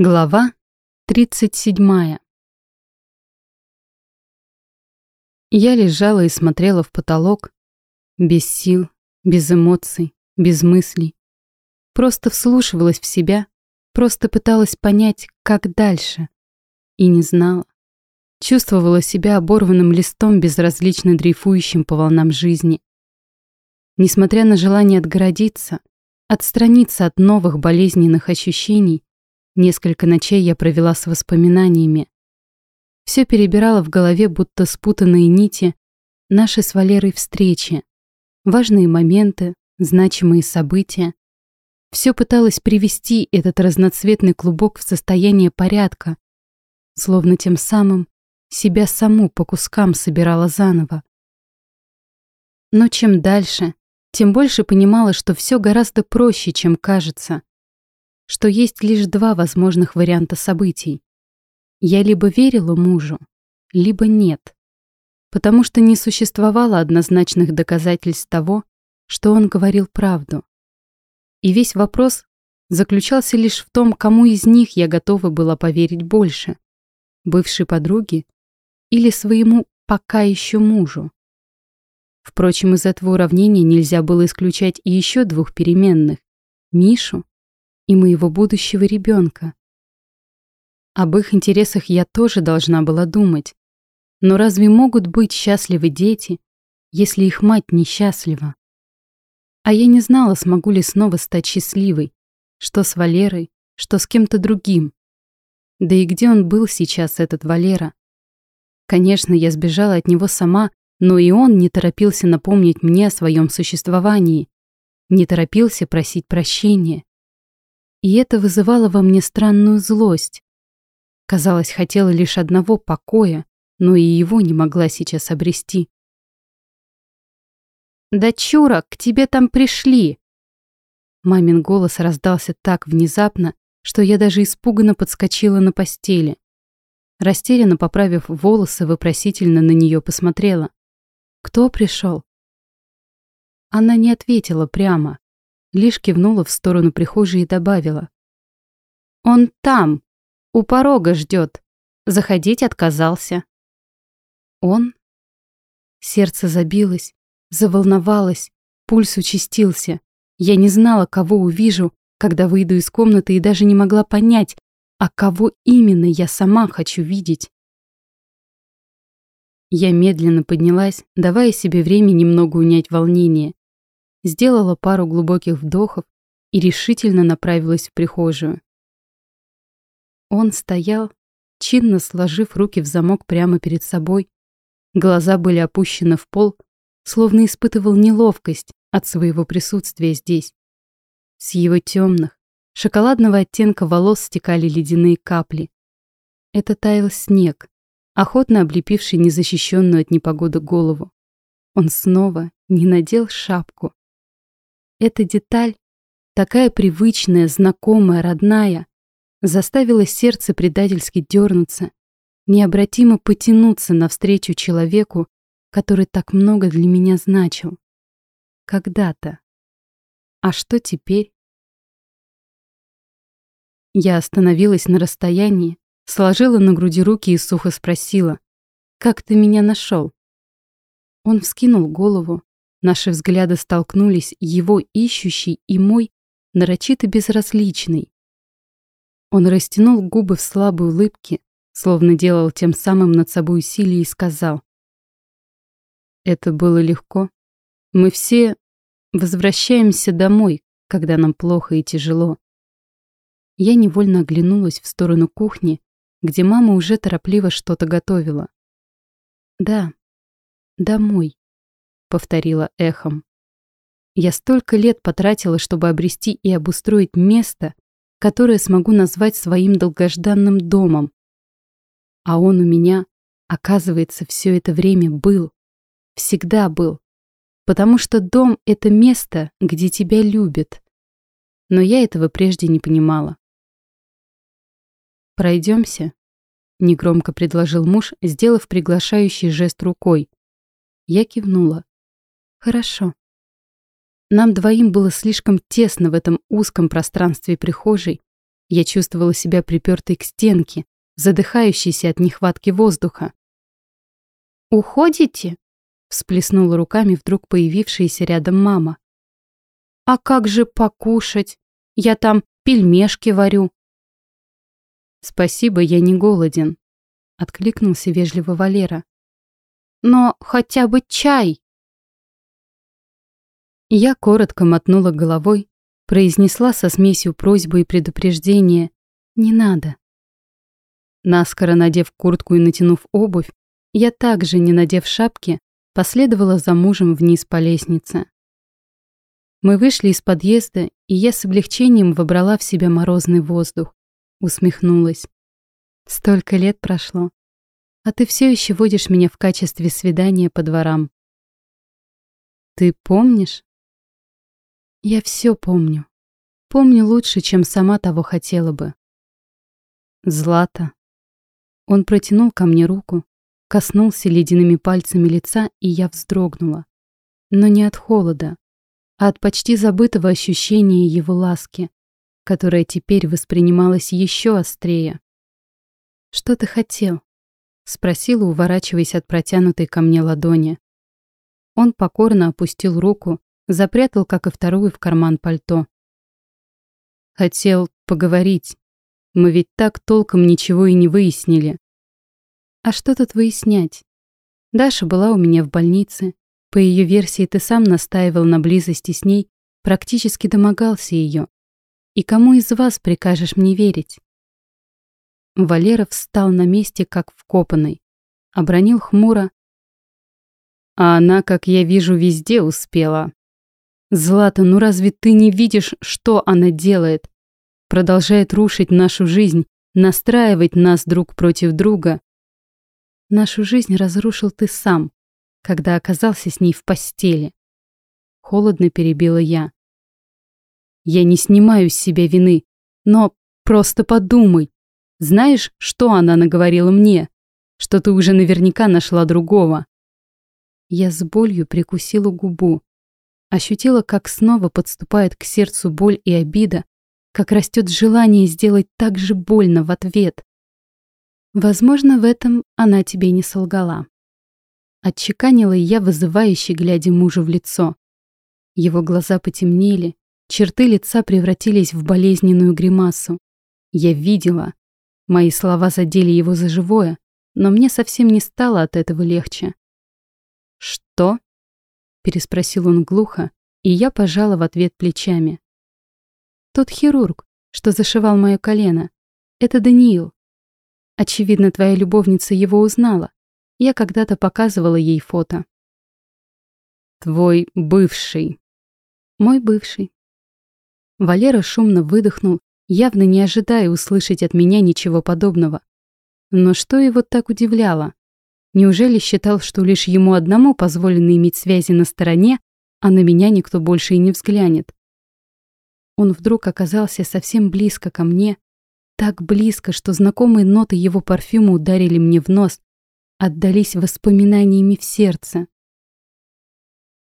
Глава 37. Я лежала и смотрела в потолок, без сил, без эмоций, без мыслей. Просто вслушивалась в себя, просто пыталась понять, как дальше. И не знала. Чувствовала себя оборванным листом, безразлично дрейфующим по волнам жизни. Несмотря на желание отгородиться, отстраниться от новых болезненных ощущений, Несколько ночей я провела с воспоминаниями. Все перебирала в голове, будто спутанные нити, наши с Валерой встречи, важные моменты, значимые события. Все пыталась привести этот разноцветный клубок в состояние порядка, словно тем самым себя саму по кускам собирала заново. Но чем дальше, тем больше понимала, что все гораздо проще, чем кажется что есть лишь два возможных варианта событий. Я либо верила мужу, либо нет, потому что не существовало однозначных доказательств того, что он говорил правду. И весь вопрос заключался лишь в том, кому из них я готова была поверить больше – бывшей подруге или своему пока еще мужу. Впрочем, из этого уравнения нельзя было исключать и еще двух переменных – Мишу и моего будущего ребенка. Об их интересах я тоже должна была думать. Но разве могут быть счастливы дети, если их мать несчастлива? А я не знала, смогу ли снова стать счастливой, что с Валерой, что с кем-то другим. Да и где он был сейчас, этот Валера? Конечно, я сбежала от него сама, но и он не торопился напомнить мне о своем существовании, не торопился просить прощения. И это вызывало во мне странную злость. Казалось, хотела лишь одного покоя, но и его не могла сейчас обрести. «Дочура, к тебе там пришли!» Мамин голос раздался так внезапно, что я даже испуганно подскочила на постели. Растерянно поправив волосы, вопросительно на нее посмотрела. «Кто пришел?» Она не ответила прямо, лишь кивнула в сторону прихожей и добавила. «Он там, у порога ждет. Заходить отказался». «Он?» Сердце забилось, заволновалось, пульс участился. Я не знала, кого увижу, когда выйду из комнаты и даже не могла понять, а кого именно я сама хочу видеть. Я медленно поднялась, давая себе время немного унять волнение сделала пару глубоких вдохов и решительно направилась в прихожую. Он стоял, чинно сложив руки в замок прямо перед собой. Глаза были опущены в пол, словно испытывал неловкость от своего присутствия здесь. С его темных, шоколадного оттенка волос стекали ледяные капли. Это таял снег, охотно облепивший незащищенную от непогоды голову. Он снова не надел шапку, эта деталь, такая привычная, знакомая, родная, заставила сердце предательски дернуться, необратимо потянуться навстречу человеку, который так много для меня значил. Когда-то. А что теперь? Я остановилась на расстоянии, сложила на груди руки и сухо спросила, «Как ты меня нашел?» Он вскинул голову, Наши взгляды столкнулись, его ищущий и мой нарочито безразличный. Он растянул губы в слабой улыбке, словно делал тем самым над собой усилие и сказал. Это было легко. Мы все возвращаемся домой, когда нам плохо и тяжело. Я невольно оглянулась в сторону кухни, где мама уже торопливо что-то готовила. Да, домой повторила эхом. Я столько лет потратила, чтобы обрести и обустроить место, которое смогу назвать своим долгожданным домом. А он у меня, оказывается, все это время был. Всегда был. Потому что дом — это место, где тебя любят. Но я этого прежде не понимала. Пройдемся, негромко предложил муж, сделав приглашающий жест рукой. Я кивнула. Хорошо. Нам двоим было слишком тесно в этом узком пространстве прихожей, Я чувствовала себя припертой к стенке, задыхающейся от нехватки воздуха. «Уходите?» — всплеснула руками вдруг появившаяся рядом мама. «А как же покушать? Я там пельмешки варю». «Спасибо, я не голоден», — откликнулся вежливо Валера. «Но хотя бы чай!» Я коротко мотнула головой, произнесла со смесью просьбы и предупреждения «Не надо». Наскоро надев куртку и натянув обувь, я также, не надев шапки, последовала за мужем вниз по лестнице. Мы вышли из подъезда, и я с облегчением вобрала в себя морозный воздух. Усмехнулась. Столько лет прошло, а ты все еще водишь меня в качестве свидания по дворам. Ты помнишь? Я все помню. Помню лучше, чем сама того хотела бы. Злата. Он протянул ко мне руку, коснулся ледяными пальцами лица, и я вздрогнула. Но не от холода, а от почти забытого ощущения его ласки, которое теперь воспринималось еще острее. «Что ты хотел?» — спросила, уворачиваясь от протянутой ко мне ладони. Он покорно опустил руку, запрятал, как и вторую, в карман пальто. Хотел поговорить. Мы ведь так толком ничего и не выяснили. А что тут выяснять? Даша была у меня в больнице. По ее версии, ты сам настаивал на близости с ней, практически домогался ее. И кому из вас прикажешь мне верить? Валера встал на месте, как вкопанный. Обронил хмуро. А она, как я вижу, везде успела. Злата, ну разве ты не видишь, что она делает? Продолжает рушить нашу жизнь, настраивать нас друг против друга. Нашу жизнь разрушил ты сам, когда оказался с ней в постели. Холодно перебила я. Я не снимаю с себя вины, но просто подумай. Знаешь, что она наговорила мне? Что ты уже наверняка нашла другого. Я с болью прикусила губу. Ощутила, как снова подступает к сердцу боль и обида, как растет желание сделать так же больно в ответ. Возможно, в этом она тебе не солгала. Отчеканила я вызывающе, глядя мужу в лицо. Его глаза потемнели, черты лица превратились в болезненную гримасу. Я видела. Мои слова задели его за живое, но мне совсем не стало от этого легче. «Что?» Переспросил он глухо, и я пожала в ответ плечами. Тот хирург, что зашивал мое колено, это Даниил. Очевидно, твоя любовница его узнала. Я когда-то показывала ей фото. Твой бывший. Мой бывший. Валера шумно выдохнул, явно не ожидая услышать от меня ничего подобного. Но что его так удивляло? Неужели считал, что лишь ему одному позволено иметь связи на стороне, а на меня никто больше и не взглянет? Он вдруг оказался совсем близко ко мне, так близко, что знакомые ноты его парфюма ударили мне в нос, отдались воспоминаниями в сердце.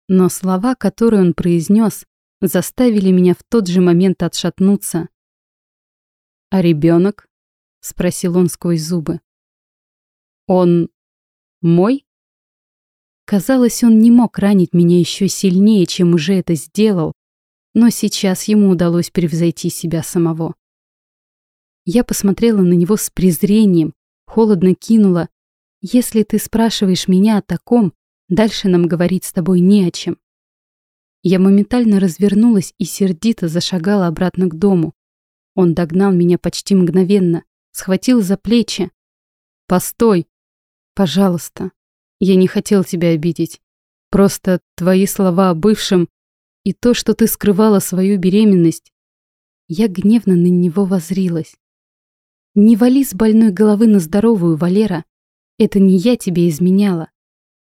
Но слова, которые он произнес, заставили меня в тот же момент отшатнуться. «А ребенок?» — спросил он сквозь зубы. «Он мой? Казалось, он не мог ранить меня еще сильнее, чем уже это сделал, но сейчас ему удалось превзойти себя самого. Я посмотрела на него с презрением, холодно кинула. «Если ты спрашиваешь меня о таком, дальше нам говорить с тобой не о чем». Я моментально развернулась и сердито зашагала обратно к дому. Он догнал меня почти мгновенно, схватил за плечи. «Постой!» Пожалуйста, я не хотел тебя обидеть. Просто твои слова о бывшем и то, что ты скрывала свою беременность. Я гневно на него возрилась. Не вали с больной головы на здоровую, Валера. Это не я тебе изменяла.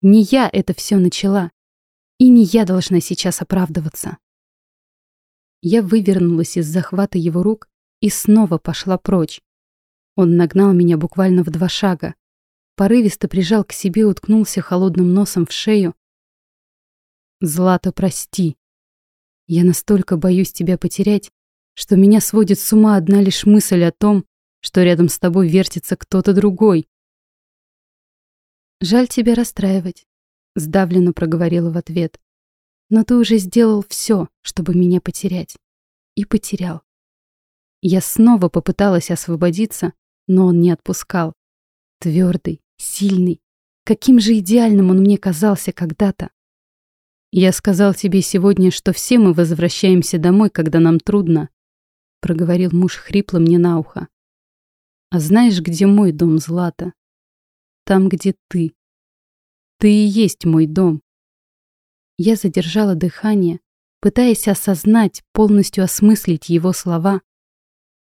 Не я это все начала. И не я должна сейчас оправдываться. Я вывернулась из захвата его рук и снова пошла прочь. Он нагнал меня буквально в два шага порывисто прижал к себе, уткнулся холодным носом в шею. «Злата, прости. Я настолько боюсь тебя потерять, что меня сводит с ума одна лишь мысль о том, что рядом с тобой вертится кто-то другой. «Жаль тебя расстраивать», — сдавленно проговорила в ответ. «Но ты уже сделал все, чтобы меня потерять. И потерял». Я снова попыталась освободиться, но он не отпускал. Твердый, сильный. Каким же идеальным он мне казался когда-то. Я сказал тебе сегодня, что все мы возвращаемся домой, когда нам трудно, проговорил муж хрипло мне на ухо. А знаешь, где мой дом, Злата? Там, где ты. Ты и есть мой дом. Я задержала дыхание, пытаясь осознать, полностью осмыслить его слова.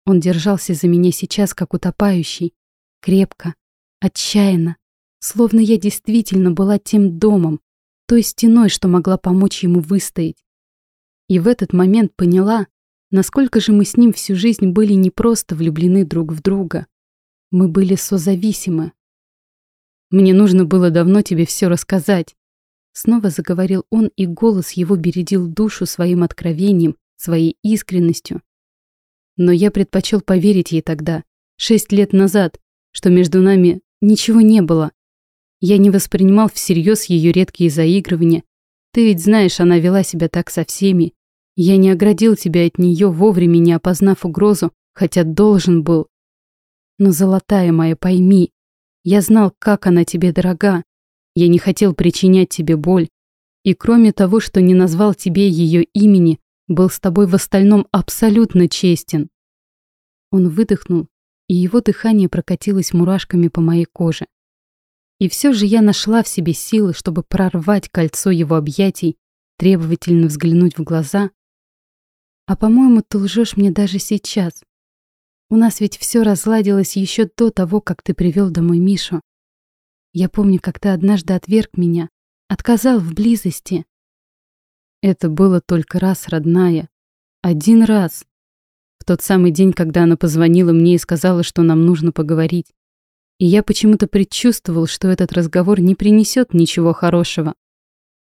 Он держался за меня сейчас, как утопающий, крепко, отчаянно, словно я действительно была тем домом, той стеной, что могла помочь ему выстоять. И в этот момент поняла, Насколько же мы с ним всю жизнь были не просто влюблены друг в друга. Мы были созависимы. Мне нужно было давно тебе все рассказать. Снова заговорил он, и голос его бередил душу своим откровением, своей искренностью. Но я предпочел поверить ей тогда, шесть лет назад, что между нами ничего не было. Я не воспринимал всерьез ее редкие заигрывания. Ты ведь знаешь, она вела себя так со всеми, я не оградил тебя от нее, вовремя не опознав угрозу, хотя должен был. Но, золотая моя, пойми, я знал, как она тебе дорога. Я не хотел причинять тебе боль. И кроме того, что не назвал тебе ее имени, был с тобой в остальном абсолютно честен. Он выдохнул, и его дыхание прокатилось мурашками по моей коже. И все же я нашла в себе силы, чтобы прорвать кольцо его объятий, требовательно взглянуть в глаза а по-моему, ты лжешь мне даже сейчас. У нас ведь все разладилось еще до того, как ты привел домой Мишу. Я помню, как ты однажды отверг меня, отказал в близости. Это было только раз, родная. Один раз. Тот самый день, когда она позвонила мне и сказала, что нам нужно поговорить. И я почему-то предчувствовал, что этот разговор не принесет ничего хорошего.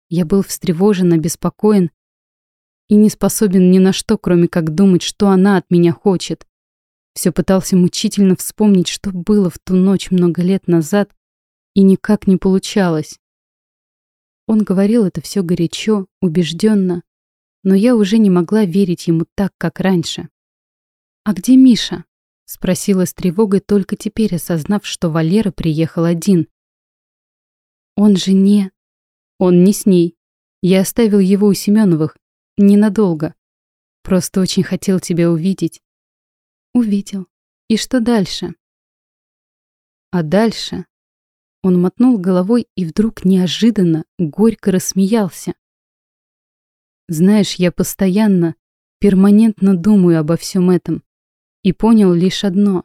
Я был встревожен, обеспокоен и не способен ни на что, кроме как думать, что она от меня хочет. Все пытался мучительно вспомнить, что было в ту ночь много лет назад, и никак не получалось. Он говорил это все горячо, убежденно, но я уже не могла верить ему так, как раньше. «А где Миша?» — спросила с тревогой, только теперь осознав, что Валера приехал один. «Он же не...» «Он не с ней. Я оставил его у Семеновых. Ненадолго. Просто очень хотел тебя увидеть. Увидел. И что дальше? А дальше? Он мотнул головой и вдруг неожиданно горько рассмеялся. Знаешь, я постоянно, перманентно думаю обо всем этом и понял лишь одно.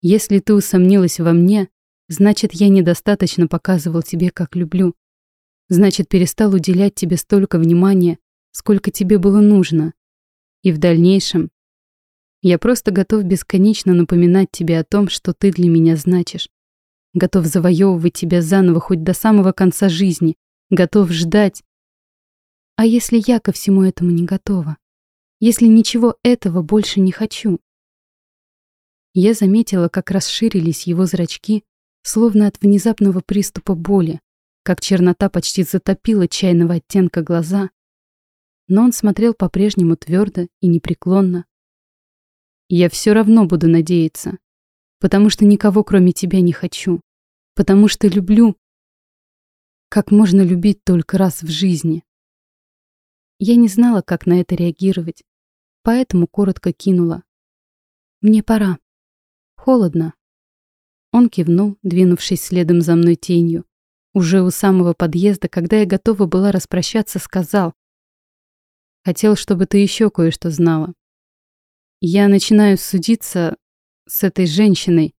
Если ты усомнилась во мне, значит, я недостаточно показывал тебе, как люблю. Значит, перестал уделять тебе столько внимания, сколько тебе было нужно. И в дальнейшем я просто готов бесконечно напоминать тебе о том, что ты для меня значишь. Готов завоевывать тебя заново хоть до самого конца жизни. Готов ждать. А если я ко всему этому не готова? Если ничего этого больше не хочу? Я заметила, как расширились его зрачки, словно от внезапного приступа боли, как чернота почти затопила чайного оттенка глаза, но он смотрел по-прежнему твердо и непреклонно. «Я все равно буду надеяться, потому что никого кроме тебя не хочу, потому что люблю, как можно любить только раз в жизни». Я не знала, как на это реагировать, поэтому коротко кинула. «Мне пора. Холодно». Он кивнул, двинувшись следом за мной тенью. Уже у самого подъезда, когда я готова была распрощаться, сказал, Хотел, чтобы ты еще кое-что знала. Я начинаю судиться с этой женщиной.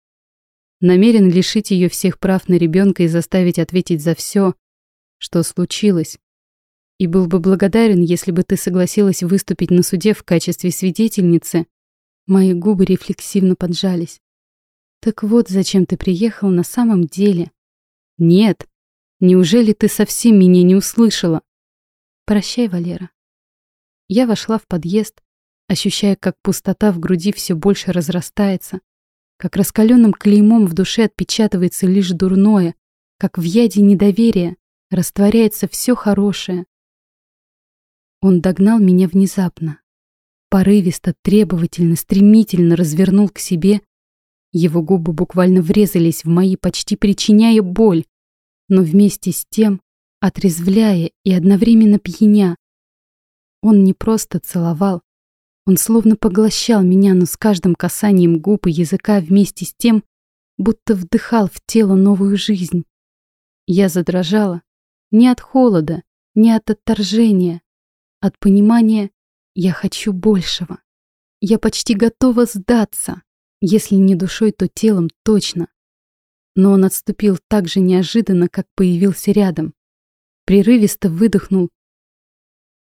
Намерен лишить ее всех прав на ребенка и заставить ответить за все, что случилось. И был бы благодарен, если бы ты согласилась выступить на суде в качестве свидетельницы. Мои губы рефлексивно поджались. Так вот, зачем ты приехал на самом деле? Нет. Неужели ты совсем меня не услышала? Прощай, Валера. Я вошла в подъезд, ощущая, как пустота в груди все больше разрастается, как раскаленным клеймом в душе отпечатывается лишь дурное, как в яде недоверия растворяется все хорошее. Он догнал меня внезапно, порывисто, требовательно, стремительно развернул к себе. Его губы буквально врезались в мои, почти причиняя боль, но вместе с тем отрезвляя и одновременно пьяня. Он не просто целовал, он словно поглощал меня, но с каждым касанием губ и языка вместе с тем, будто вдыхал в тело новую жизнь. Я задрожала не от холода, не от отторжения, от понимания «я хочу большего». Я почти готова сдаться, если не душой, то телом точно. Но он отступил так же неожиданно, как появился рядом. Прерывисто выдохнул.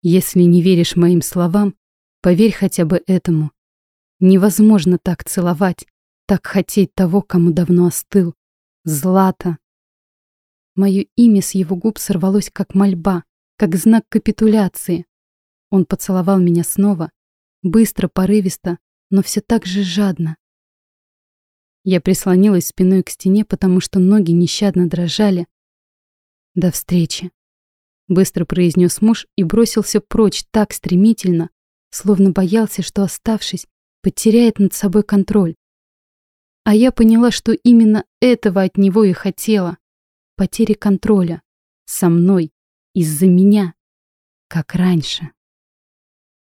Если не веришь моим словам, поверь хотя бы этому. Невозможно так целовать, так хотеть того, кому давно остыл. Злата. Мое имя с его губ сорвалось как мольба, как знак капитуляции. Он поцеловал меня снова, быстро, порывисто, но все так же жадно. Я прислонилась спиной к стене, потому что ноги нещадно дрожали. «До встречи», — быстро произнес муж и бросился прочь так стремительно, словно боялся, что, оставшись, потеряет над собой контроль. А я поняла, что именно этого от него и хотела. Потери контроля. Со мной. Из-за меня. Как раньше.